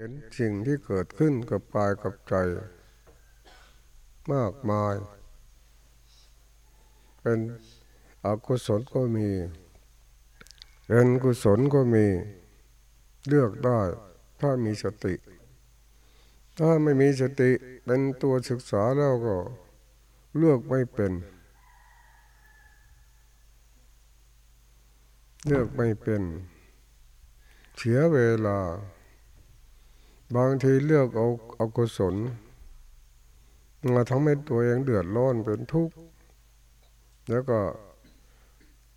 เห็นสิ่งที่เกิดขึ้นกับกายกับใจ มากมาย เป็นอกุศลก็มีเป็นกุศลก็มี เลือกได้ ถ้ามีสติ ถ้าไม่มีสติเป็นตัวศึกษาแล้วก็ เลือกไม่เป็น เลือกไม่เป็น เสียเวลา บางทีเลือกเอาเอากุศลมาทำให้ตัวเองเดือดร้อนเป็นทุกข์แล้วก็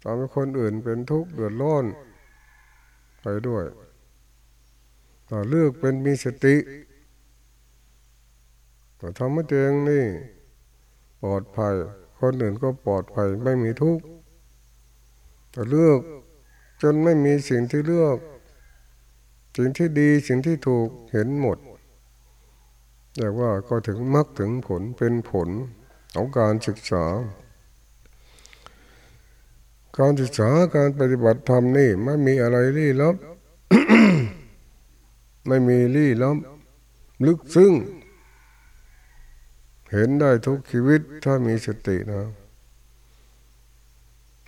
ทำให้คนอื่นเป็นทุกข์เดือดร้อนไปด้วยต่อเลือกเป็นมีสติก็ทำให้ตัวเองนี่ปลอดภัย คนอื่นก็ปลอดภัยไม่มีทุกข์ต่อเลือกจนไม่มีสิ่งที่เลือก สิ่งที่ดีสิ่งที่ถูกเห็นหมดแต่ว่าก็ถึงมรรคถึงผลเป็นผลของการศึกษา การศึกษาการปฏิบัติธรรมนี่ไม่มีอะไรลี้ลับไม่มีลี้ลับลึกซึ้งเห็นได้ทุกชีวิตถ้ามีสตินะ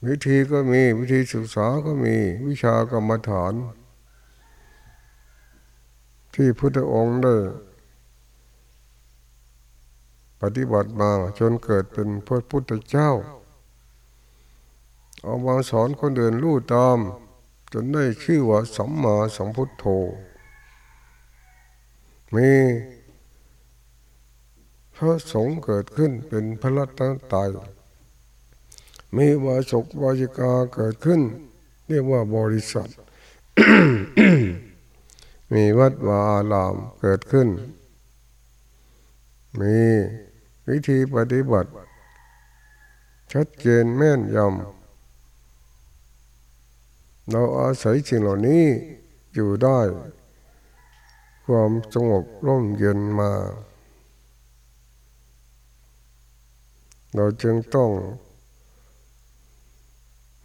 วิธีก็มีวิธีศึกษาก็มีวิชากรรมฐาน ที่พุทธองค์ได้ปฏิบัติมาจนเกิดเป็นพระพุทธเจ้า เอามาสอนคนเดินรู้ตาม จนได้ชื่อว่าสัมมาสัมพุทโธ มีพระสงฆ์เกิดขึ้นเป็นพระรัตนตรัยมีวาสกวาจิกาเกิดขึ้น เรียกว่าบริษัท มีวัดวาอารามเกิดขึ้น มีวิธีปฏิบัติ ชัดเจนแม่นยำเราอาศัยสิ่งเหล่านี้อยู่ได้ ความสงบร่มเย็นมา เราจึงต้อง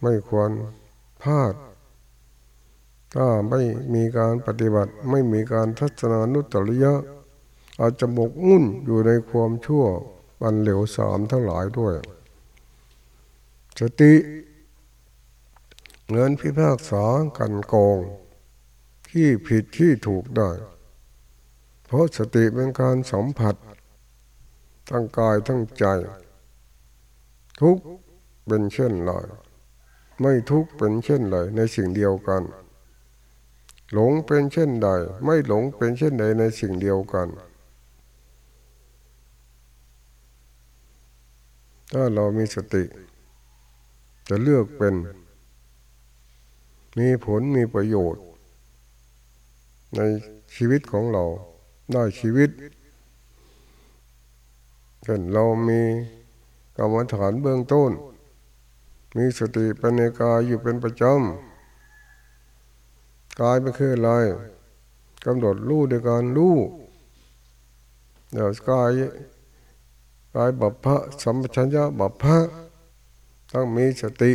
ไม่ควรพลาด ถ้าไม่มีการปฏิบัติไม่มีการทัศนานุตริยะ อาจจะหมกมุ่นอยู่ในความชั่วบันเหลวสามทั้งหลายด้วย สติเงินพิพากษากันกง ที่ผิดที่ถูกได้ เพราะสติเป็นการสัมผัส ทั้งกายทั้งใจ ทุกเป็นเช่นไรไม่ทุกเป็นเช่นไรในสิ่งเดียวกัน หลงเป็นเช่นใด ไม่หลงเป็นเช่นใดในสิ่งเดียวกัน ถ้าเรามีสติ จะเลือกเป็น มีผลมีประโยชน์ ในชีวิตของเราได้ชีวิตเช่นเรามีกรรมฐานเบื้องต้น มีสติเป็นในกายอยู่เป็นประจำ กายไม่คืออะไรกำหนดรู้ด้วยการรู้เดี๋ยวกายกายบัพพะสัมปชัญญะบัพพะต้องมีสติ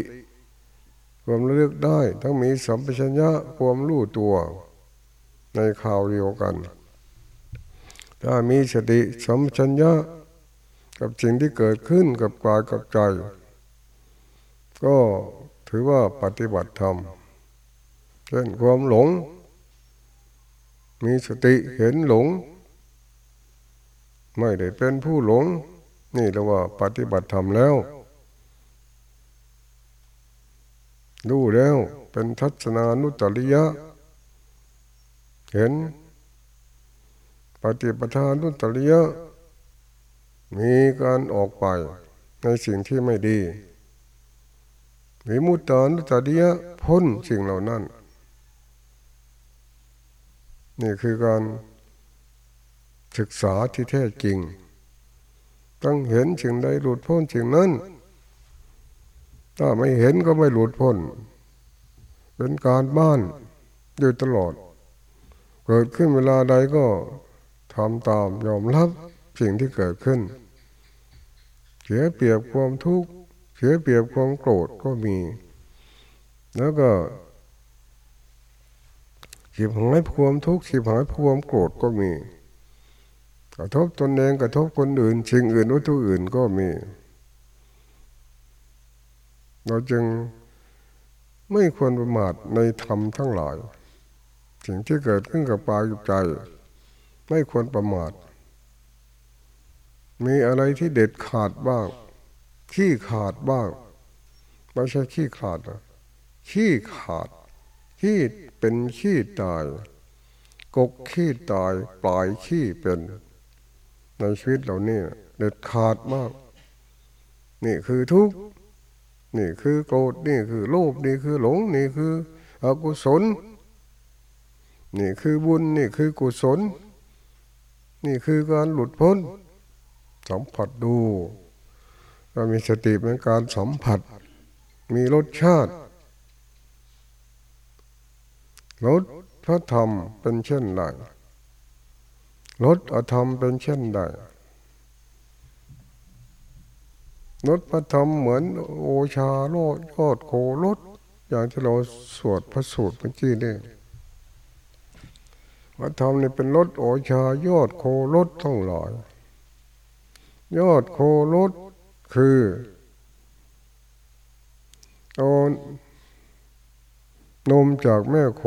ความเลือกได้ต้องมีสัมปชัญญะความรู้ตัว ในข่าวเดียวกัน ถ้ามีสติสัมปชัญญะกับสิ่งที่เกิดขึ้นกับกายกับใจ ก็ถือว่าปฏิบัติธรรม เช่นความหลง มีสติเห็นหลง ไม่ได้เป็นผู้หลง นี่เราว่าปฏิบัติธรรมแล้วดูแล้วเป็นทัศนานุตริยะ เห็น ปฏิปทานุตริยะ มีการออกไปในสิ่งที่ไม่ดีมีมุตตานุตริยะพ้นสิ่งเหล่านั้น นี่คือการศึกษาที่แท้จริง ต้องเห็นสิ่งใดหลุดพ้นสิ่งนั้น ถ้าไม่เห็นก็ไม่หลุดพ้น เป็นการบ้านอยู่ตลอด เกิดขึ้นเวลาใดก็ทำตามยอมรับสิ่งที่เกิดขึ้น เสียเปรียบความทุกข์เสียเปรียบความโกรธก็มี แล้วก็ ขีบหายความทุกข์ขีบหายความโกรธก็มี กระทบตนเองกระทบคนอื่นสิ่งอื่นวัตถุอื่นก็มี เราจึงไม่ควรประมาทในธรรมทั้งหลาย สิ่งที่เกิดขึ้นกับปากใจ ไม่ควรประมาท มีอะไรที่เด็ดขาดบ้าง ขี้ขาดบ้างไม่ใช่ขี้ขาดนะขี้ขาดขี้ เป็นขี้ตาย กกขี้ตาย ปลายขี้เป็น ในชีวิตเรานี่เด็ดขาดมาก นี่คือทุกข์นี่คือโกรธนี่คือโลภนี่คือหลง นี่คืออกุศล นี่คือบุญนี่คือกุศล นี่คือการหลุดพ้น สัมผัสดูก็มีสติเป็นการสัมผัส มีรสชาติ รสพระธรรมเป็นเช่นไรรสอธรรมเป็นเช่นใดรสพระธรรมเหมือนโอชาโลดยอดโครสอย่างที่เราสวดพระสูตรเมื่อกี้นี่พระธรรมนี่เป็นรสโอชายอดโครสทั้งหลายยอดโครสคือเอา นมจากแม่โค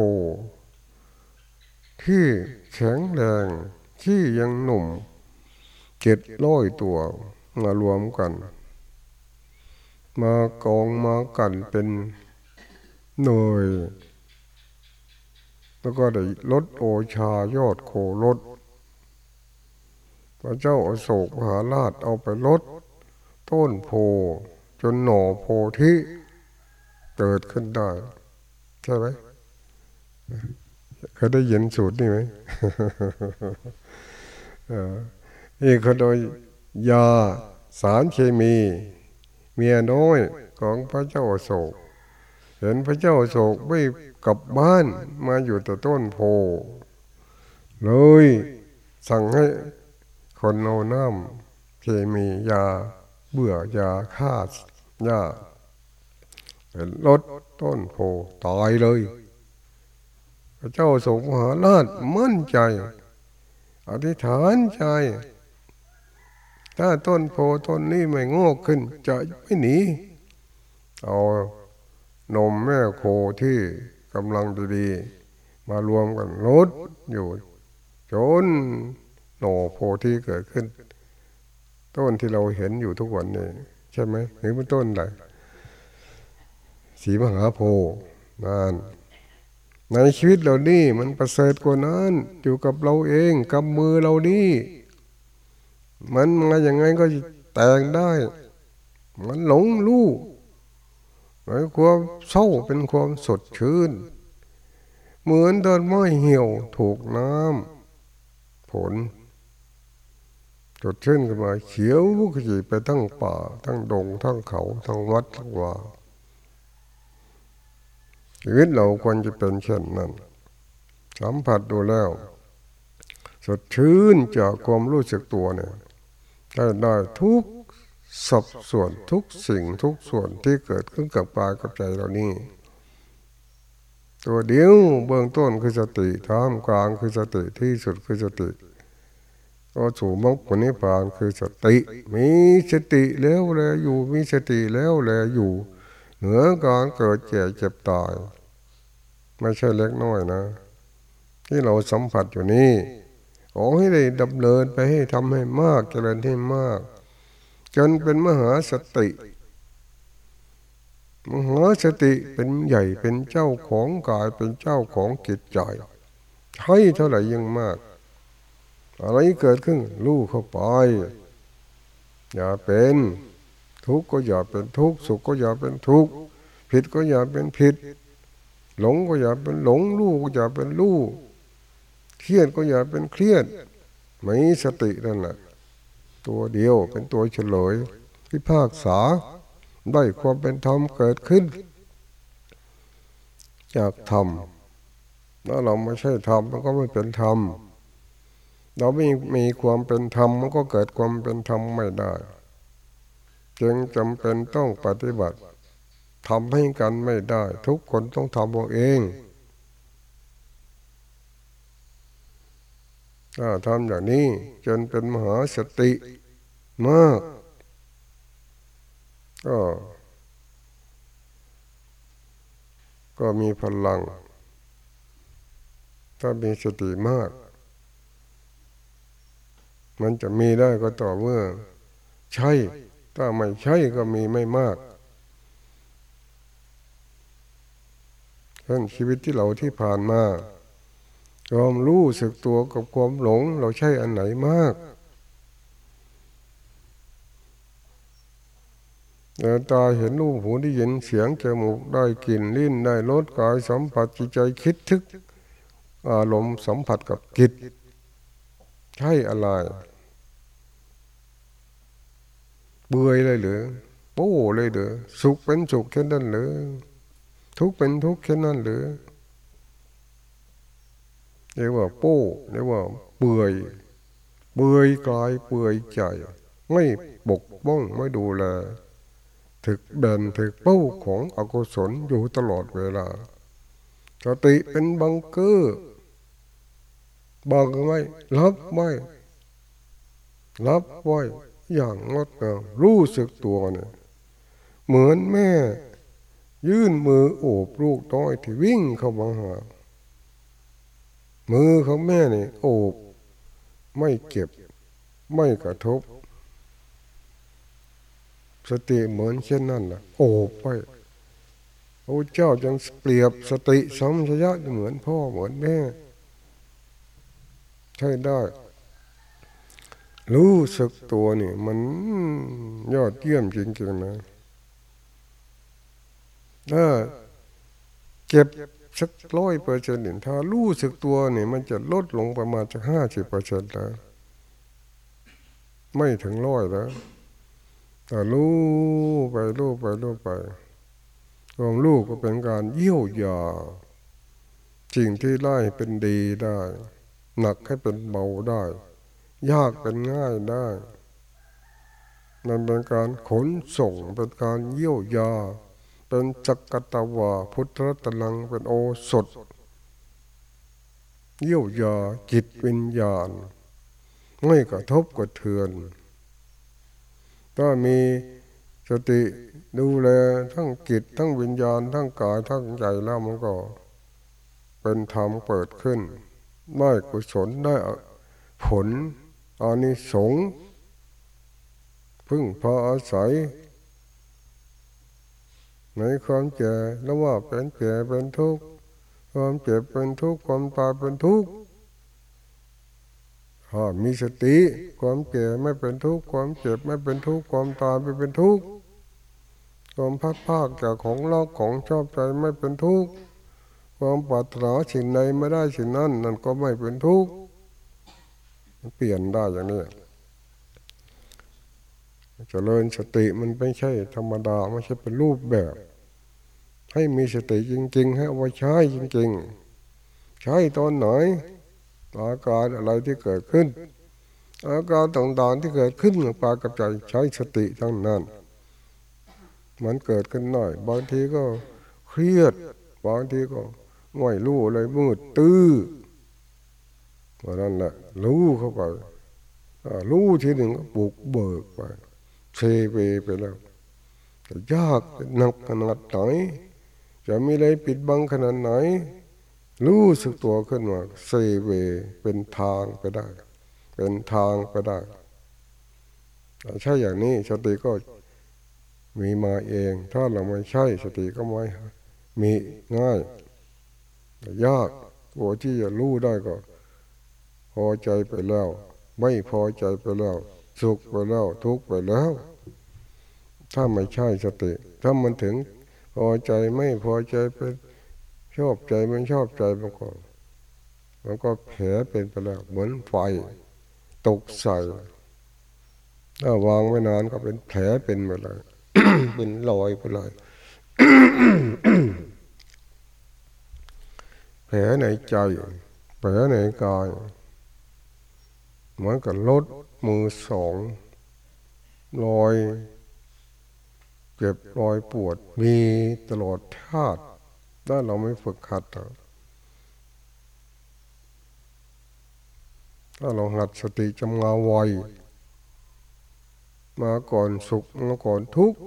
ที่แข็งแรงที่ยังหนุ่มเจ็ดร้อยตัวมารวมกัน มากองมากันเป็นหน่วยแล้วก็ได้ลดโอชายอดโคลดพระเจ้าอโศกมหาราชเอาไปลดต้นโพจนหน่อโพธิเกิดขึ้นได้ ใช่ไหมเคยได้ยินสูตรนี่ไหมอีกคนโดยยาสารเคมี เมียน้อยของพระเจ้าโศก เห็นพระเจ้าโศกไม่กลับบ้านมาอยู่แต่ต้นโพเลยสั่งให้คนเอาน้ำเคมียาเบื่อยาฆ่าหญ้า ลดต้นโพตายเลย พระเจ้าสงหาราชมั่นใจอธิษฐานใจ ถ้าต้นโพต้นนี้ไม่งอกขึ้น จะไม่หนี เอานมแม่โคที่กำลังดีๆมารวมกันลดอยู่จนหนโพที่เกิดขึ้น ต้นที่เราเห็นอยู่ทุกวันนี้ใช่ไหมหรือเป็นต้นอะไร สีมหาโพนั่นในชีวิตเรานี่มันประเสริฐกว่านั้น อยู่กับเราเองกับมือเรานี่มันมาอย่างไงก็แต่งได้ มันหลงรู้หมายความเศร้าเป็นความสดชื่น เหมือนต้นไม้เหี่ยวถูกน้ำผลจดชื่นขึ้นมาเขียวขจีไปทั้งป่า ทั้งดง ทั้งเขา ทั้งวัดทั้งว่า ชีวิตเราควรจะเป็นเช่นนั้น สัมผัสดูแล้ว สดชื่นจากความรู้สึกตัวเนี่ยได้ได้ทุกสับส่วนทุกสิ่งทุกส่วนที่เกิดขึ้นกับปายกับใจเรานี่ตัวเดียวเบื้องต้นคือสติท่ามกลางคือสติที่สุดคือสติก็สู่มรรคผลนิพพานคือสติ มีสติแล้วแลอยู่มีสติแล้วแลอยู่ เหนือการเกิดแก่เจ็บตาย ไม่ใช่เล็กน้อยนะ ที่เราสัมผัสอยู่นี่ขอให้ได้ดำเนินไปให้ทำให้มากเจริญให้มาก จนเป็นมหาสติมหาสติเป็นใหญ่เป็นเจ้าของกายเป็นเจ้าของจิตใจให้เท่าไหร่ยังมาก อะไรเกิดขึ้นรู้เข้าไป อย่าเป็นทุกข์ก็อย่าเป็นทุกข์สุขก็อย่าเป็นทุกข์ผิดก็อย่าเป็นผิด หลงก็อย่าเป็นหลงรู้ก็อย่าเป็นรู้เครียดก็อย่าเป็นเครียดไม่สตินั่นแหละตัวเดียวเป็นตัวเฉลยที่ภาคษาได้ความเป็นธรรมเกิดขึ้น จากธรรมถ้าเราไม่ใช่ธรรมมันก็ไม่เป็นธรรมเราไม่มีความเป็นธรรมมันก็เกิดความเป็นธรรมไม่ได้ จึงจำเป็นต้องปฏิบัติ ทำให้กันไม่ได้ ทุกคนต้องทำเอาเองถ้าทำอย่างนี้จนเป็นมหาสติมาก ก็ ก็มีพลัง ถ้ามีสติมาก มันจะมีได้ก็ต่อเมื่อ ใช่ ถ้าไม่ใช่ก็มีไม่มาก เช่นชีวิตที่เราที่ผ่านมาความรู้สึกตัวกับความหลง เราใช่อันไหนมากตาเห็นรูปหูได้ยินเสียงจมูกได้กลิ่นลิ้นได้รสกายสัมผัสจิตใจคิดทึก อารมณ์สัมผัสกับจิตใช่อะไรเบื่อเลยหรือโป้เลยหรือสุขเป็นสุขแค่นั้นหรือ ทุกเป็นทุกแค่นั้นหรือเรียกว่าโป้เรียกว่าเบื่อยเบื่อยกายเบื่อยใจ ไม่บกบ้องไม่ดูแลถึกเดินถึกเป้าของอกุศลอยู่ตลอดเวลาสติเป็นบังเกอร์บังไว้รับไว้รับไว้อย่างงดงามรู้สึกตัวเนี่ยเหมือนแม่ ยื่นมือโอบลูกน้อยที่วิ่งเข้ามาหา มือของแม่นี่โอบ ไม่เก็บ ไม่กระทบ สติเหมือนเช่นนั้นแหละโอบไปพระเจ้าจังเปรียบสติสัมชยะเหมือนพ่อเหมือนแม่ ใช่ได้ รู้สึกตัวนี่มันยอดเยี่ยมจริงๆนะ ถ้าเก็บสักร้อยเปอร์เซ็นต์ถ้ารู้สึกตัวนี่มันจะลดลงประมาณจะห้าสิบเปอร์เซ็นต์แล้ว ไม่ถึงร้อยแล้วแต่รู้ไปรู้ไปรู้ไปความรู้ก็เป็นการเยี่ยวยาสิ่งที่ไล่เป็นดีได้ หนักให้เป็นเบาได้ ยากเป็นง่ายได้มันเป็นการขนส่งเป็นการเยี่ยวยา เป็นจักตาวาพุทธตะลังเป็นโอสถเยี่ยวยาจิตวิญญาณ ไม่กระทบกระเทือนถ้ามีสติดูแลทั้งจิตทั้งวิญญาณ ทั้งกายทั้งใจแล้วมันก็ เป็นธรรมเปิดขึ้น ได้กุศลได้ผลอานิสงส์พึ่งพาอาศัย ในความเจ็บแล้วว่าเป็นเจ็บเป็นทุกข์ความเจ็บเป็นทุกข์ความตายเป็นทุกข์ถ้ามีสติความเจ็บไม่เป็นทุกข์ความเจ็บไม่เป็นทุกข์ความตายไม่เป็นทุกข์ความพัดภาคจากของเล่าของชอบใจไม่เป็นทุกข์ความปรารถนาสิ่งใดไม่ได้สิ่งนั้นนั่นก็ไม่เป็นทุกข์เปลี่ยนได้อย่างนี้ เจริญสติมันไม่ใช่ธรรมดาไม่ใช่เป็นรูปแบบ ให้มีสติจริง ๆ ให้เอาไว้ใช้จริง ๆ ใช้ตอนไหนอาการอะไรที่เกิดขึ้น อาการต่างๆที่เกิดขึ้นกับปากับใจใช้สติทั้งนั้น มันเกิดขึ้นหน่อย บางทีก็เครียด บางทีก็ง่อยรู้อะไรมืดตื้อว่านั่นแหละรู้เข้าไปรู้ทีหนึ่งก็บุกเบิกไป เซเวไปแล้วยากหนักขนาดไหนจะมีอะไรปิดบังขนาดไหน รู้สึกตัวขึ้นมาเซเวเป็นทางไปได้ เป็นทางไปได้ใช่อย่างนี้สติก็มีมาเอง ถ้าเราไม่ใช่สติก็ไม่มีง่ายยากกว่าที่จะรู้ได้ก็ พอใจไปแล้ว ไม่พอใจไปแล้ว สุขไปแล้ว ทุกข์ไปแล้ว ถ้าไม่ใช่สติ ถ้ามันถึงพอใจไม่พอใจเป็นชอบใจไม่ชอบใจมันก็มันก็แผลเป็นไปแล้วเหมือนไฟตกใส่ถ้าวางไว้นานก็เป็นแผลเป็นไปเลยเป็นรอยไปเลยแผลในใจแผลในกาย เหมือนกับรถมือสองรอยเจ็บรอยปวดมีตลอดชาติถ้าเราไม่ฝึกขัด ถ้าเราหัดสติจำงาไวมาก่อนสุขมาก่อนทุกข์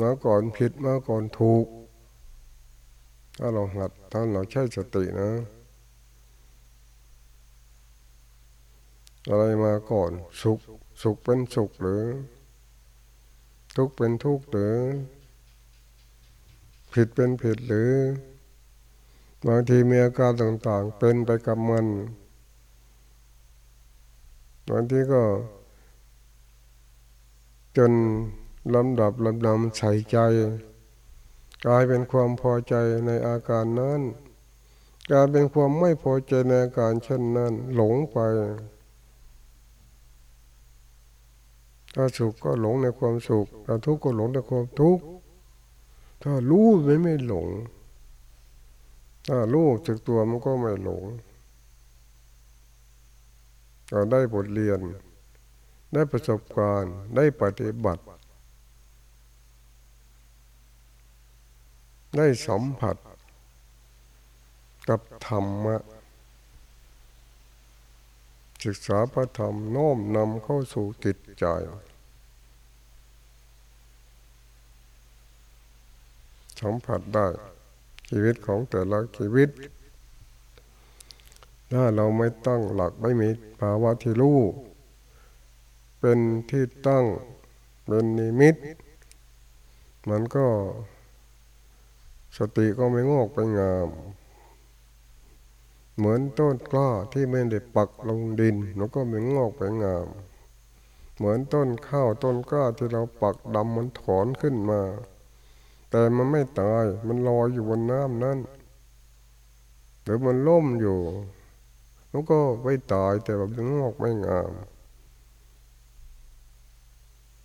มาก่อนผิดมาก่อนถูก ถ้าเราหัดถ้าเราใช้สตินะ อะไรมาก่อน สุข สุขเป็นสุขหรือ ทุกข์เป็นทุกข์หรือ ผิดเป็นผิดหรือบางทีมีอาการต่างๆ เป็นไปกับมันบางทีก็ จนลำดับลำนำใส่ใจ กลายเป็นความพอใจในอาการนั้นกลายเป็นความไม่พอใจในอาการเช่นนั้น หลงไป ถ้าสุขก็หลงในความสุขถ้าทุกข์ก็หลงในความทุกข์ถ้ารู้ไม่ไม่หลง ถ้ารู้จึกตัวมันก็ไม่หลงเราได้บทเรียน ได้ประสบการณ์ได้ปฏิบัติ ได้สัมผัส กับธรรมะ ศึกษาพระธรรมโน้มนำเข้าสู่จิตใจ สัมผัสได้ ชีวิตของแต่ละชีวิต ถ้าเราไม่ตั้งหลักไม่มีภาวะที่รู้ เป็นที่ตั้งเป็นนิมิต มันก็สติก็ไม่งอกไปงาม เหมือนต้นกล้าที่ไม่ได้ปักลงดินมันก็ไม่งอกไปงาม เหมือนต้นข้าวต้นกล้าที่เราปักดำมันถอนขึ้นมา แต่มันไม่ตายมันลอยอยู่บนน้ำนั่นหรือมันล่มอยู่มันก็ไม่ตายแต่แบบงอกไม่งาม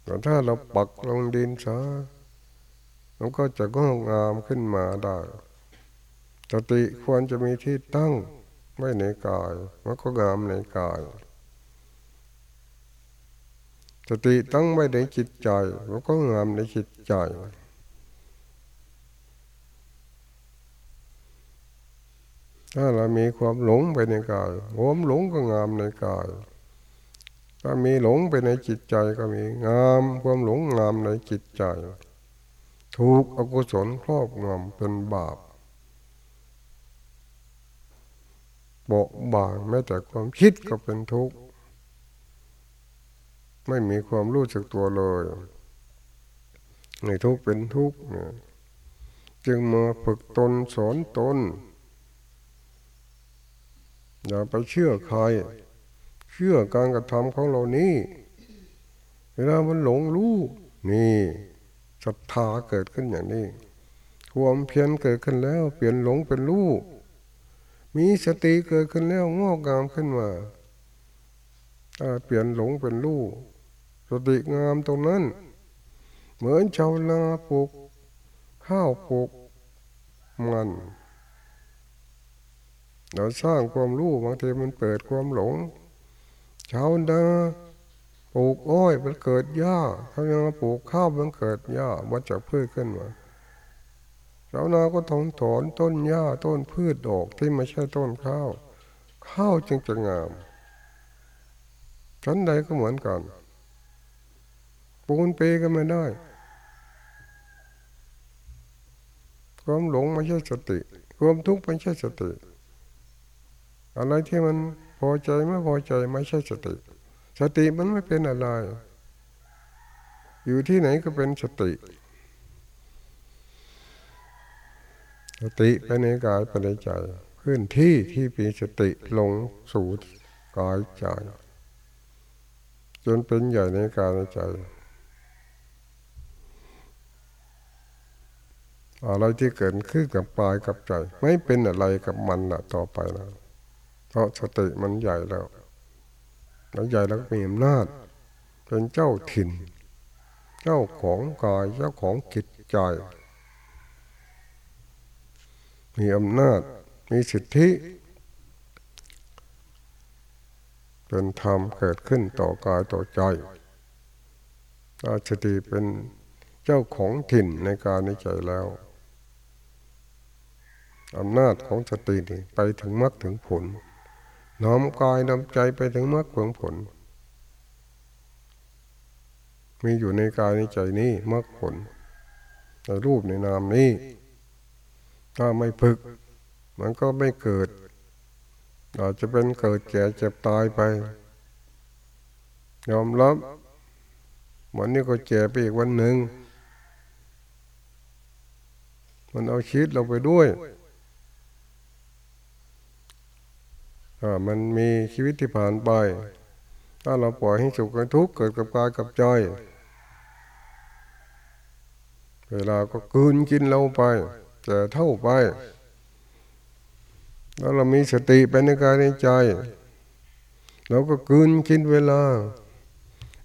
แต่ถ้าเราปักลงดินซะมันก็จะงอกงามขึ้นมาได้ สติควรจะมีที่ตั้งไว้ในกาย มันก็งามในกาย สติตั้งไว้ในจิตใจมันก็งามในจิตใจ ถ้าเรามีความหลงไปในกายความหลงก็งามในกาย ถ้ามีหลงไปในจิตใจก็มีงามความหลงงามในจิตใจ ถูกอกุศลครอบงำเป็นบาป บกบางแม้แต่ความคิดก็เป็นทุกข์ ไม่มีความรู้สึกตัวเลย ในทุกข์เป็นทุกข์จึงมาฝึกตนสอนตน อย่าไปเชื่อใคร เชื่อการกระทำของเรานี้เวลามันหลงรู้นี่ศรัทธาเกิดขึ้นอย่างนี้ ความเพียรเกิดขึ้นแล้ว เปลี่ยนหลงเป็นรู้ มีสติเกิดขึ้นแล้วงอกงามขึ้นมาเปลี่ยนหลงเป็นรู้สติงามตรงนั้น เหมือนชาวนาปลูกข้าวปลูกมันเราสร้างความรู้บางทีมันเปิดความหลงชาวนาปลูกอ้อยมันเกิดหญ้าเขายังปลูกข้าวมันเกิดหญ้ามาจากพืชขึ้นมา ชาวนาก็ถอนถอนต้นหญ้าต้นพืชดอกที่ไม่ใช่ต้นข้าว ข้าวจึงจะงามชั้นใดก็เหมือนกันปูนเปก็ไม่ได้ ความหลงไม่ใช่สติ ความทุกข์ไม่ใช่สติ อะไรที่มันพอใจไม่พอใจไม่ใช่สติ สติมันไม่เป็นอะไร อยู่ที่ไหนก็เป็นสติ สติไปในกายไปในใจพื้นที่ที่มีสติลงสู่กายใจจนเป็นใหญ่ในกายในใจอะไรที่เกิดขึ้นกับปลายกับใจ ไม่เป็นอะไรกับมันละต่อไปแล้วเพราะสติมันใหญ่แล้วแล้วใหญ่แล้วมีอำนาจเป็นเจ้าถิ่น เจ้าของกายเจ้าของจิตใจ มีอำนาจ มีสิทธิ เป็นธรรมเกิดขึ้นต่อกายต่อใจอาสติเป็นเจ้าของถิ่นในการในใจแล้วอำนาจของสตินี่ไปถึงมรรคถึงผล น้อมกายน้อมใจไปถึงมรรคผลผล มีอยู่ในกายในใจนี้มรรคผลในรูปในนามนี้ ถ้าไม่ฝึก มันก็ไม่เกิด อาจจะเป็นเกิดแก่เจ็บตายไป ยอมรับวันนี้ก็แก่ไปอีกวันหนึ่ง มันเอาชีวิตเราไปด้วยมันมีชีวิตที่ผ่านไป ถ้าเราปล่อยให้สุขกับทุกข์เกิดกับกายกับใจ เวลาก็กืนกินเราไป แต่เท่าไป แล้วเรามีสติเป็นในกายในใจเราก็กืนกินเวลา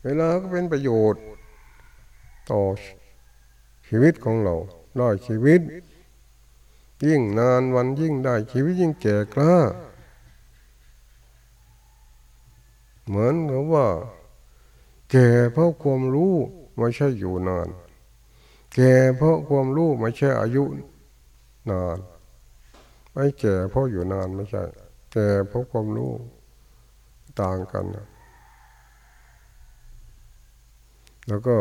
เวลาก็เป็นประโยชน์ ต่อชีวิตของเราได้ชีวิต ยิ่งนานวันยิ่งได้ชีวิตยิ่งแก่กล้า เหมือนกับว่า แก่เพราะความรู้ไม่ใช่อยู่นาน แก่เพราะความรู้ไม่ใช่อายุ นาน ไม่แก่เพราะอยู่นานไม่ใช่ แก่เพราะความรู้ต่างกัน แล้วก็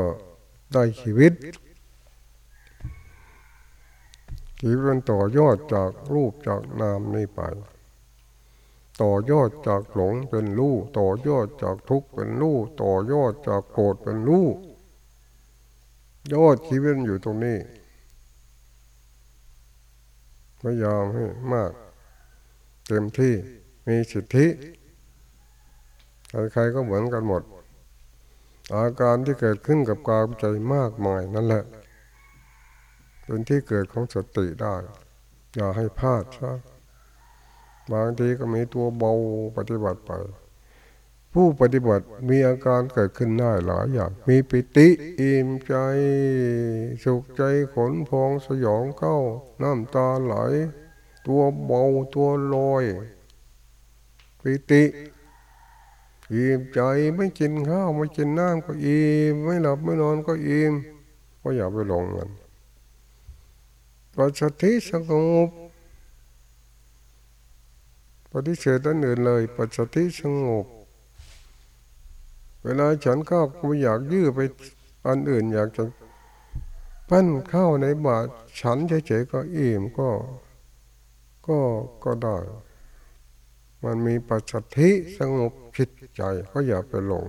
ได้ชีวิตชีวิตมันต่อยอดจากรูปจากนามนี้ไป ต่อยอดจากหลงเป็นรู้ต่อยอดจากทุกข์เป็นรู้ต่อยอดจากโกรธเป็นรู้ยอดชีวิตอยู่ตรงนี้ พยายามให้มาก เต็มที่มีสิทธิ ใครๆก็เหมือนกันหมด อาการที่เกิดขึ้นกับกายใจมากมายนั่นแหละเป็นที่เกิดของสติได้ อย่าให้พลาดซะบางทีก็มีตัวเบาปฏิบัติไป ผู้ปฏิบัติมีอาการเกิดขึ้นได้หลายอย่างมีปิติอิ่มใจ สุขใจขนพองสยองเข้า น้ำตาไหล ตัวเบาตัวลอยปิติอิ่มใจไม่กินข้าวไม่กินน้ำก็อิ่มไม่หลับไม่นอนก็อิ่มก็อย่าไปหลงมันปัจจุบันสงบปฏิเสธอันอื่นเลยปัจสติสงบ เวลาฉันข้าวกูอยากยื้อไปอันอื่นอยากจะปั้นข้าวในบาตฉันเฉยๆก็อิ่มก็ ก็ก็ได้ มันมีปัจสติสงบผิดใจก็อย่าไปหลง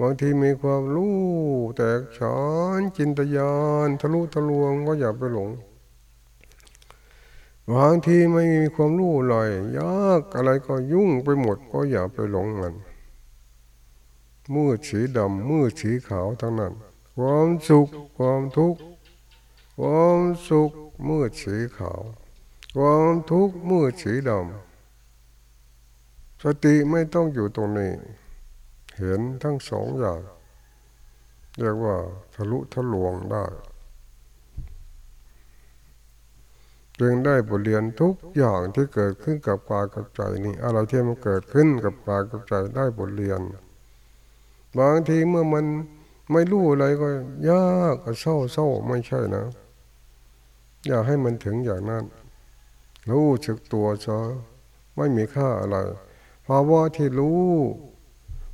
บางทีมีความรู้แตกฉานจินตยานทะลุทะลวงก็อย่าไปหลง บางทีไม่มีความรู้เลยยากอะไรก็ยุ่งไปหมดก็อย่าไปหลงมัน มืดสีดำมืดสีขาวทั้งนั้น ความสุขความทุกข์ความสุขมืดสีขาว ความทุกข์มืดสีดำสติไม่ต้องอยู่ตรงนี้ เห็นทั้งสองอย่างเรียกว่าทะลุทะลวงได้ จึงได้บทเรียนทุกอย่างที่เกิดขึ้นกับกายกับใจนี่อะไรที่มันเกิดขึ้นกับกายกับใจได้บทเรียน บางทีเมื่อมันไม่รู้อะไรก็ยากก็เศร้าเศร้าไม่ใช่นะ อย่าให้มันถึงอย่างนั้นรู้จึกตัวซะไม่มีค่าอะไรภาวะที่รู้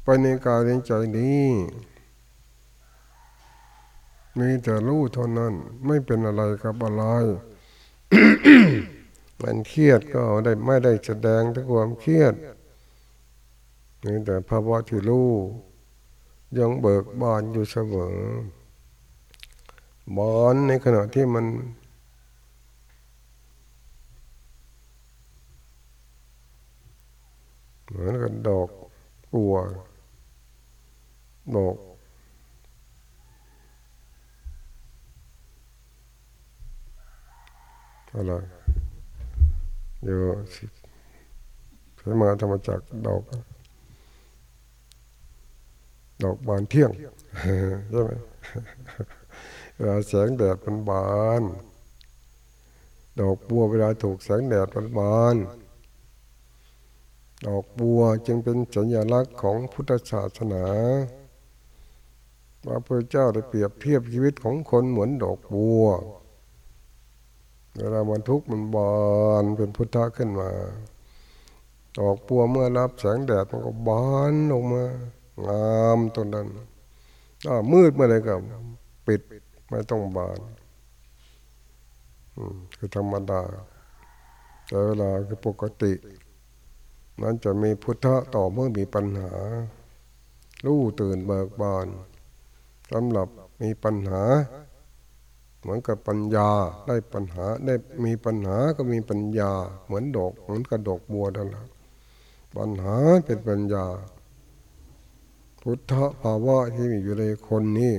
ไปในกายในใจนี้มีแต่รู้เท่านั้นไม่เป็นอะไรกับอะไร มันเครียดก็ได้ไม่ได้แสดงถึงความเครียดนี่แต่ภาวะที่รู้ยังเบิกบานอยู่เสมอบานในขณะที่มันเหมือนกับดอกปัวดอก อะไรอยู่สิเมาธรรมจักดอก ดอกบานเที่ยงใช่ไหมเวลาแสงแดดมันบาน ดอกบัวเวลาถูกแสงแดดมันบาน ดอกบัวจึงเป็นสัญลักษณ์ของพุทธศาสนาพระพุทธเจ้าได้เปรียบเทียบชีวิตของคนเหมือนดอกบัว เวลามันทุกข์มันบานเป็นพุทธะขึ้นมาออกปัวเมื่อรับแสงแดดมันก็บานลงมา งามตรงนั้นถ้ามืดเมื่อไรก็ปิดไม่ต้องบานคือธรรมดาแต่เวลาคือปกติ นั้นจะมีพุทธะต่อเมื่อมีปัญหา รู้ตื่นเบิกบานสำหรับมีปัญหา เหมือนกับปัญญาได้ปัญหาได้มีปัญหาก็มีปัญญา เหมือนดอกเหมือนกระดอกบัวนั่นแหละปัญหาเป็นปัญญา พุทธภาวะที่มีอยู่ในคนนี้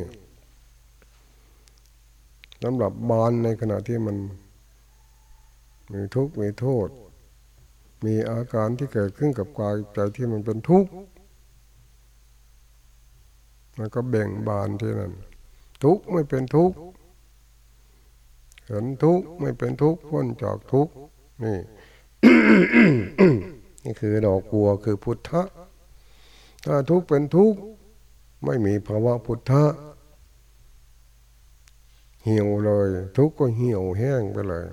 สำหรับบานในขณะที่มันมีทุกข์มีโทษ มีอาการที่เกิดขึ้นกับกายใจที่มันเป็นทุกข์มันก็แบ่งบานที่นั่นทุกข์ไม่เป็นทุกข์ เห็นทุกข์ไม่เป็นทุกข์พ้นจากทุกข์นี่นี่คือดอกบัวคือพุทธะถ้าทุกข์เป็นทุกข์ไม่มีภาวะพุทธะเหี่ยวเลย ทุกข์ก็เหี่ยวแห้งไปเลย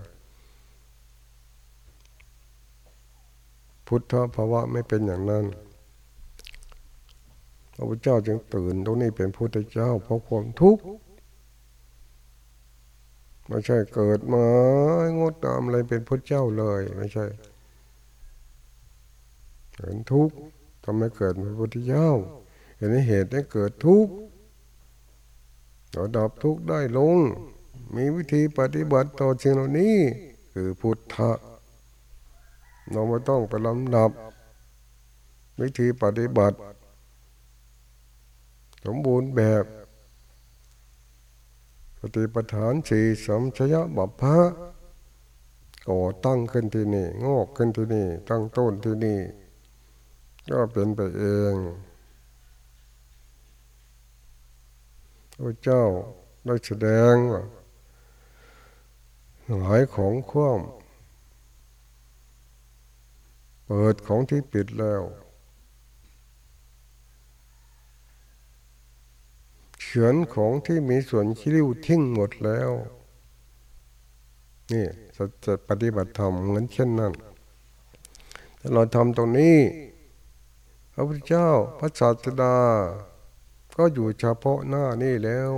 พุทธภาวะไม่เป็นอย่างนั้นพระพุทธเจ้าจึงตื่นตรงนี้เป็นพุทธเจ้าเพราะความทุกข์ ไม่ใช่เกิดมางดงามอะไรเป็นพุทธเจ้าเลย ไม่ใช่เห็นทุกข์ทำไมเกิดเป็นพุทธเจ้าเห็นเหตุให้เกิดทุกข์เราดับทุกข์ได้ลง มีวิธีปฏิบัติต่อสิ่งเหล่านี้ คือพุทธะเราไม่ต้องไปลำดับ วิธีปฏิบัติ สมบูรณ์แบบ ปฏิปทานสี่สัมชยะบัพพะก่อตั้งขึ้นที่นี่ งอกขึ้นที่นี่ ตั้งต้นที่นี่ ก็เป็นไปเองพระเจ้าได้แสดงว่าหายของคว่ำเปิดของที่ปิดแล้ว ฉือนของที่มีส่วนคิริ้วทิ้งหมดแล้ว นี่จะปฏิบัติธรรมเหมือนเช่นนั้นถ้าเราทำตรงนี้ พระพุทธเจ้าพระศาสดา ก็อยู่เฉพาะหน้านี่แล้ว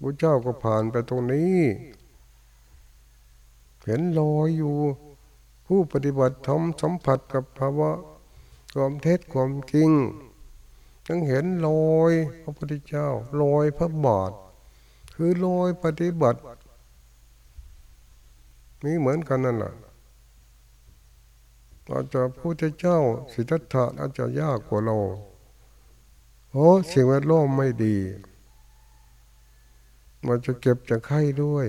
พระเจ้าก็ผ่านไปตรงนี้ เห็นลอยอยู่ ผู้ปฏิบัติธรรมสัมผัสกับภาวะความเท็จความจริง ยังเห็นลอยพระพุทธเจ้าลอยพระบาทคือลอยปฏิบัติมีเหมือนกันนั่นแหละอาจจะพระพุทธเจ้าสิทธัตถะอาจจะยากกว่าเราเพราะสิ่งแวดล้อมไม่ดีมันจะเก็บจะไข้ด้วย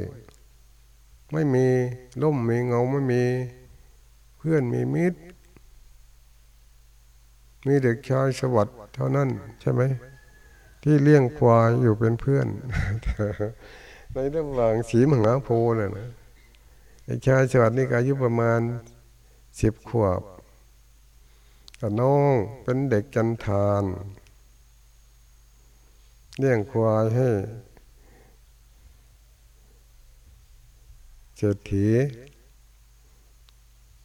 ไม่มีร่มมีเงาไม่มี เพื่อนมีมิตร มีเด็กชายสวัสดิ์เท่านั้นใช่ไหมที่เลี้ยงควายอยู่เป็นเพื่อน ในเรื่องหลังสีมหาโพเนี่ยนะเด็กชายสวัสดิ์นี่อายุประมาณสิบขวบแต่น้องเป็นเด็กจันทานเลี้ยงควายให้เศรษฐี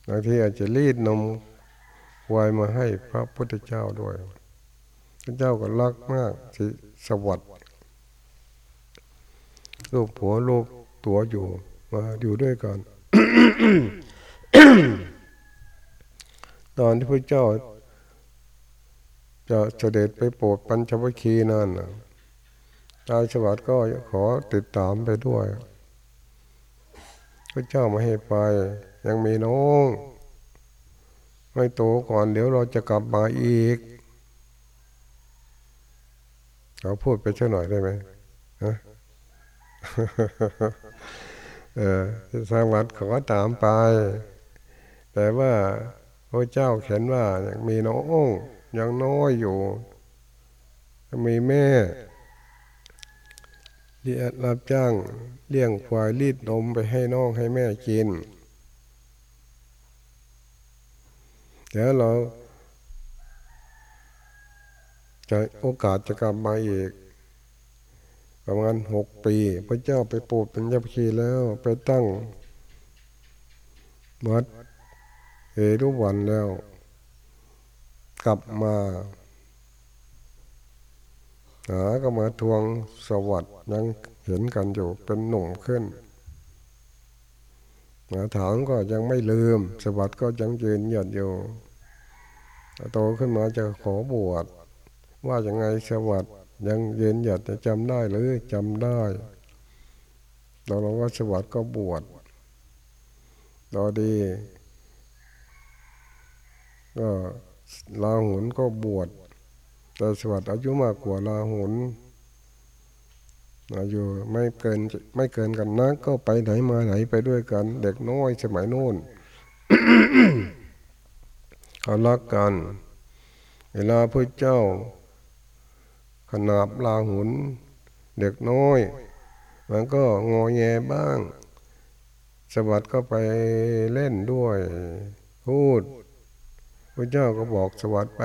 บางทีอาจจะรีดนม ควายมาให้พระพุทธเจ้าด้วย พระเจ้าก็รักมากสิสวัสดิ์ลูกผัวลูกตัวอยู่มาอยู่ด้วยกันตอนที่พระเจ้า จะเสด็จไปโปรดปัญจวัคคีย์นั่นนะชาสวัสดิ์ก็ขอติดตามไปด้วย พระเจ้าไม่ให้ไป ยังมีน้อง ไม่โตก่อนเดี๋ยวเราจะกลับมาอีกเขาพูดไปเช่หน่อยได้ไหมฮะเออสวัดขอตามไป แต่ว่าพระเจ้าเขียนว่ายังมีน้องยังน้อยอยู่ มีแม่เรียรับจ้างเลี้ยงควายรีดนมไปให้น้องให้แม่กิน เดี๋ยวเราจะโอกาสจะกลับมาอีก ประมาณหกปี พระเจ้าไปโปรดเป็นยับคีแล้วไปตั้งวัดเอรุวันแล้ว กลับมาหาก็มาทวงสวัสดิ์ยังเห็นกันอยู่เป็นหนุ่มขึ้น มาถามก็ยังไม่ลืม สวัสดิ์ก็ยังยืนหยัดอยู่โตขึ้นมาจะขอบวชว่าอย่างไงสวัสดิ์ยังยืนหยัดจะจำได้หรือจำได้เราลองว่าสวัสดิ์ก็บวชตอดีก็ลาหุนก็บวชแต่สวัสดิ์อายุมากกว่าลาหุน อายุไม่เกินไม่เกินกันนักก็ไปไหนมาไหนไปด้วยกัน เด็กน้อยสมัยโน้นเขารักกัน เวลาพระเจ้า ขนาบลาหุน เด็กน้อย มันก็งอแงบ้าง สวัสด์ก็ไปเล่นด้วย พูดพระเจ้าก็บอกสวัสด์ไป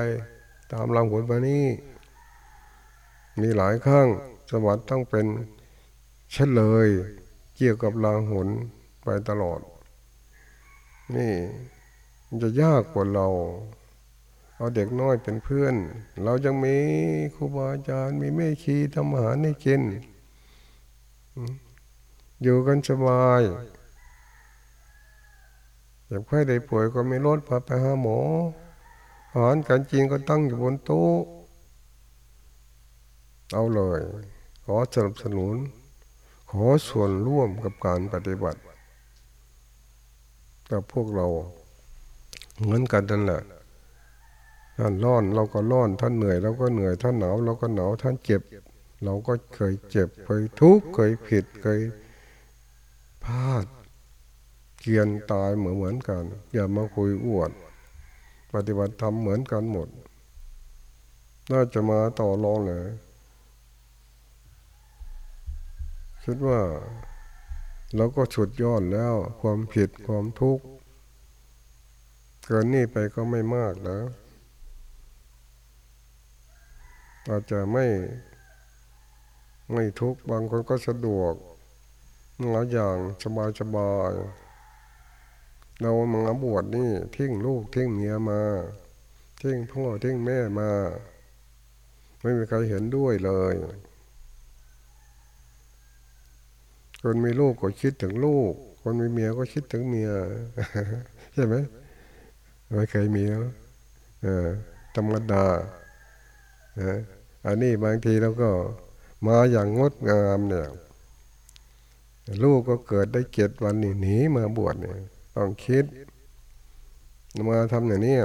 ตามลาหุนมานี่มีหลายครั้ง สวัสดิ์ต้องเป็นเฉลย เกี่ยวกับลาหุนไปตลอด นี่มันจะยากกว่าเรา เอาเด็กน้อยเป็นเพื่อน เรายังมีครูบาอาจารย์มีแม่ชีทำอาหารให้กินอยู่กันสบายเจ็บไข้ได้ป่วยก็ไม่ลดพาไปหาหมออาหารการจริงก็ตั้งอยู่บนโต๊ะเอาเลย ขอสนับสนุน ขอส่วนร่วมกับการปฏิบัติกับพวกเราเหมือนกันนั่นแหละท่านร้อนเราก็ร้อน ท่านเหนื่อยเราก็เหนื่อยท่านหนาวเราก็หนาวท่านเจ็บ เราก็เคยเจ็บเคยทุกข์เคยผิดเคยพลาดเกียนตายเหมือนเหมือนกัน อย่ามาคุยอวด ปฏิบัติธรรมเหมือนกันหมด น่าจะมาต่อรองเลย คิดว่าเราก็สุดยอดแล้ว ความผิดความทุกข์เกินนี่ไปก็ไม่มากแล้วอาจจะไม่ไม่ทุกข์บางคนก็สะดวกหลายอย่างสบายสบายเรามังบวชนี่ทิ้งลูกทิ้งเมียมาทิ้งพ่อทิ้งแม่มา ไม่มีใครเห็นด้วยเลย คนมีลูกก็คิดถึงลูก คนมีเมียก็คิดถึงเมีย ใช่ไหมไม่เคยมีแล้วธรรมดาอันนี้บางทีเราก็มาอย่างงดงามเนี่ยลูกก็เกิดได้เจ็ดวันนี่หนีมาบวชเนี่ยต้องคิด มาทำอย่างนี้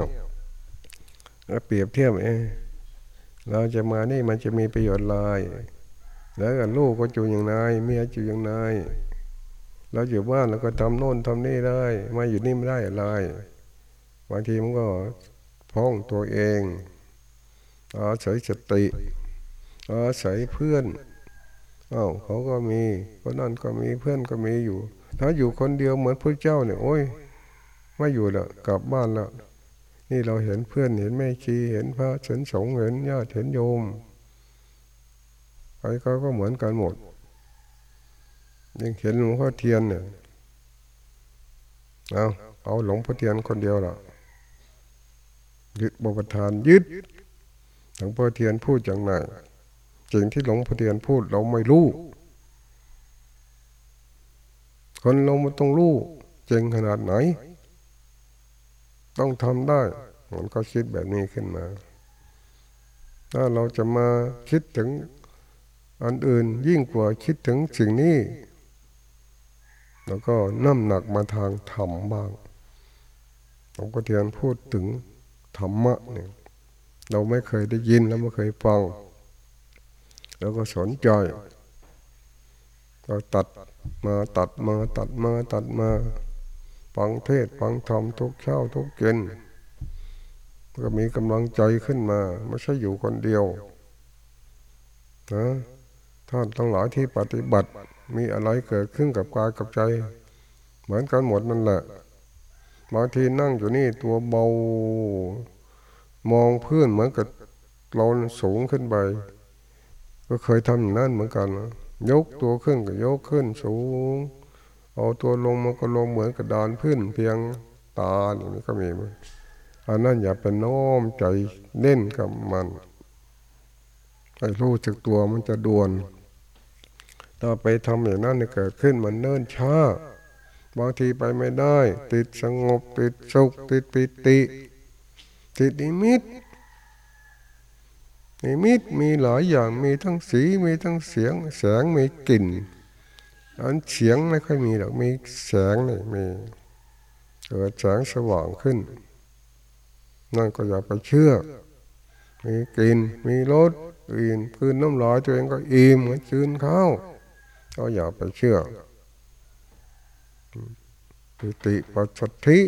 แล้วเปรียบเทียบเอเราจะมานี่มันจะมีประโยชน์อะไร แล้วก็ลูกก็อยู่อย่างไรเมียอยู่อย่างไรเราอยู่บ้านเราก็ทำโน่นทำนี่ได้ มาอยู่นี่ไม่ได้อะไรบางทีมันก็พ้องตัวเองอาศัยสติอาศัยเพื่อนอ้าวเขาก็มีคนนั้นก็มีเพื่อนก็มีอยู่ ถ้าอยู่คนเดียวเหมือนพระเจ้าเนี่ยโอ้ย ไม่อยู่ละกลับบ้านละนี่เราเห็นเพื่อนเห็นแม่ชีเห็นพระเห็นสงฆ์เห็นญาติเห็นโยม ใครเขาก็เหมือนกันหมดยังเห็นหลวงพ่อเทียนเนี่ยเอาเอาหลวงพ่อเทียนคนเดียวละยึดบวชทานยึดหลวงพ่อเทียนพูดอย่างไรสิ่งที่หลวงพ่อเทียนพูดเราไม่รู้ คนเรามันต้องรู้เจงขนาดไหน ต้องทำได้มันก็คิดแบบนี้ขึ้นมา ถ้าเราจะมาคิดถึง อันอื่นยิ่งกว่าคิดถึงสิ่งนี้ แล้วก็น้ำหนักมาทางธรรมบ้างหลวงพ่อเทียนพูดถึงธรรมะเนี่ยเราไม่เคยได้ยินแล้วไม่เคยฟัง แล้วก็สนใจก็ตัดมาตัดมาตัดมาตัดมาฟังเทศฟังธรรมทุกเช้าทุกเย็นก็มีกำลังใจขึ้นมา ไม่ใช่อยู่คนเดียวนะ ท่านทั้งหลายที่ปฏิบัติมีอะไรเกิดขึ้นกับกายกับใจ เหมือนกันหมดนั่นแหละบางทีนั่งอยู่นี่ตัวเบามองเพื่อนเหมือนกับเราสูงขึ้นไป ก็เคยทำอย่างนั้นเหมือนกัน ยกตัวขึ้นก็ยกขึ้นสูง เอาตัวลงมันก็ลงเหมือนกระดานพื้นเพียงตาอย่างนี้ก็มีมั้ยอันนั้นอย่าเป็นน้อมใจเล่นกับมันไอ้รู้จักตัวมันจะดวน ถ้าไปทำอย่างนั้นเกิดขึ้นมันเนิ่นช้า บางทีไปไม่ได้ ติดสงบติดสุขติดปิติ ติดนิมิตนิมิตมีหลายอย่างมีทั้งสีมีทั้งเสียง แสงมีกลิ่นอันเสียงไม่ค่อยมีหรอกมีแสงนี่มีเกิดแสงสว่างขึ้น นั่นก็อย่าไปเชื่อ มีกลิ่นมีรสอิ่มคืนน้ำลายตัวเองก็อิ่มเหมือนคืนข้าว ก็อย่าไปเชื่อปิติปัสสธิ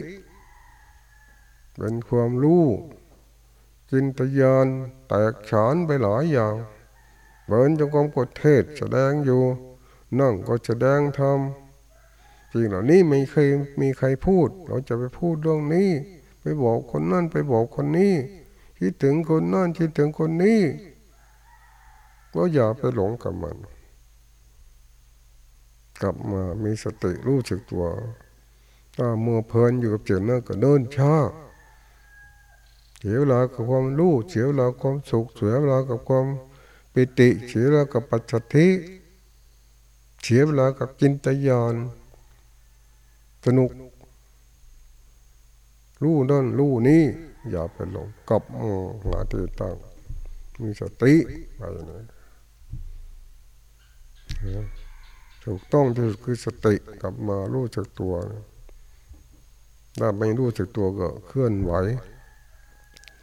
เป็นความรู้จินตยานแตกฉานไปหลายอย่างเบินจงกรมกฎเทศแสดงอยู่นั่งก็แสดงธรรมจริงเหล่านี้ไม่เคยมีใครพูด เราจะไปพูดเรื่องนี้ ไปบอกคนนั่นไปบอกคนนี้ คิดถึงคนนั่นคิดถึงคนนี้ก็อย่าไปหลงกับมัน กลับมามีสติรู้สึกตัวถ้าเมื่อเพลินอยู่กับเสียงนั้นก็เดินช้าเสียเวลากับความรู้เสียเวลาความสุขเสียเวลากับความปิติเสียเวลากับปัจจัติเสียเวลากับจินตยานสนุกรู้นั่นรู้นี่อย่าไปหลงกับมือหาที่ตั้งมีสติไปนะ ถูกต้องที่คือสติกลับมารู้จักตัวถ้าไม่รู้จักตัวก็เคลื่อนไหว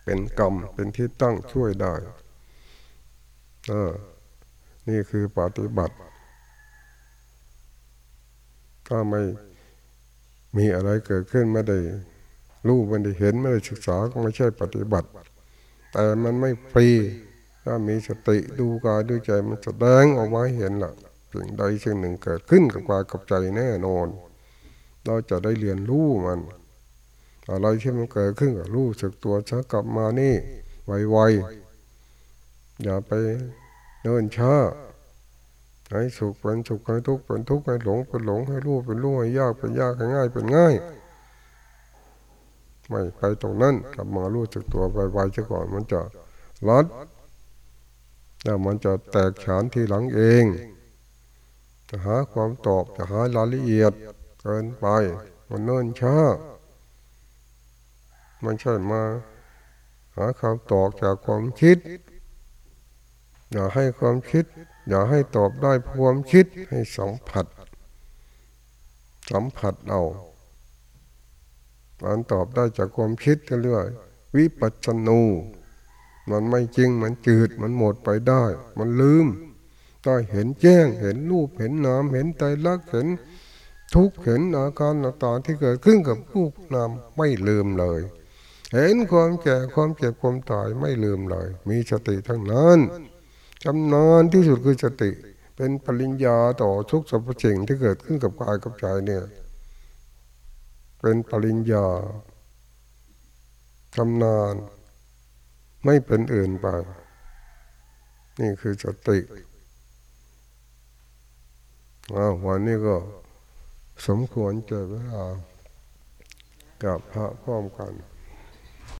เป็นกรรมเป็นที่ตั้งช่วยได้เออนี่คือปฏิบัติ ถ้าไม่มีอะไรเกิดขึ้นไม่ได้รู้ไม่ได้เห็นไม่ได้ศึกษาก็ไม่ใช่ปฏิบัติ แต่มันไม่ฟรีถ้ามีสติดูกายดูใจมันแสดงออกมาเห็นละ สิ่งใดสิ่งหนึ่งเกิดขึ้นกับกายกับใจแน่นอน เราจะได้เรียนรู้มัน อะไรที่มันเกิดขึ้นกับรู้สึกตัวชักกลับมานี่ ไวๆอย่าไปเนินช้าให้สุขเป็นสุขให้ทุกข์เป็นทุกข์ให้หลงเป็นหลงให้รู้เป็นรู้ให้ยากเป็นยากให้ง่ายเป็นง่ายไม่ไปตรงนั้นกลับมารู้สึกตัวไวๆซะก่อนมันจะลัดแล้วมันจะแตกฉานทีหลังเอง จะหาความตอบจะหารายละเอียดเกินไป มันเนิ่นช้าไม่ใช่มา หาคำตอบจากความคิด อย่าให้ความคิด อย่าให้ตอบได้ความคิดให้สัมผัส สัมผัสเอาการตอบได้จากความคิดกันเรื่อยวิปัสสนู มันไม่จริงมันจืดมันหมดไปได้ มันลืม ก็เห็นแจ้งเห็นรูปเห็นนามเห็นใจรักเห็นทุกเห็นอาการต่างๆที่เกิดขึ้นกับรูปนามไม่ลืมเลย เห็นความแก่ความเจ็บความตายไม่ลืมเลย มีสติทั้งนั้นจำนานที่สุดคือสติ เป็นปริญญาต่อทุกสรรพสิ่งที่เกิดขึ้นกับกายกับใจเนี่ย เป็นปริญญาจำนานไม่เป็นอื่นไป นี่คือสติ วันนี้ก็สมควรเจอเวลากับพระพร้อมกัน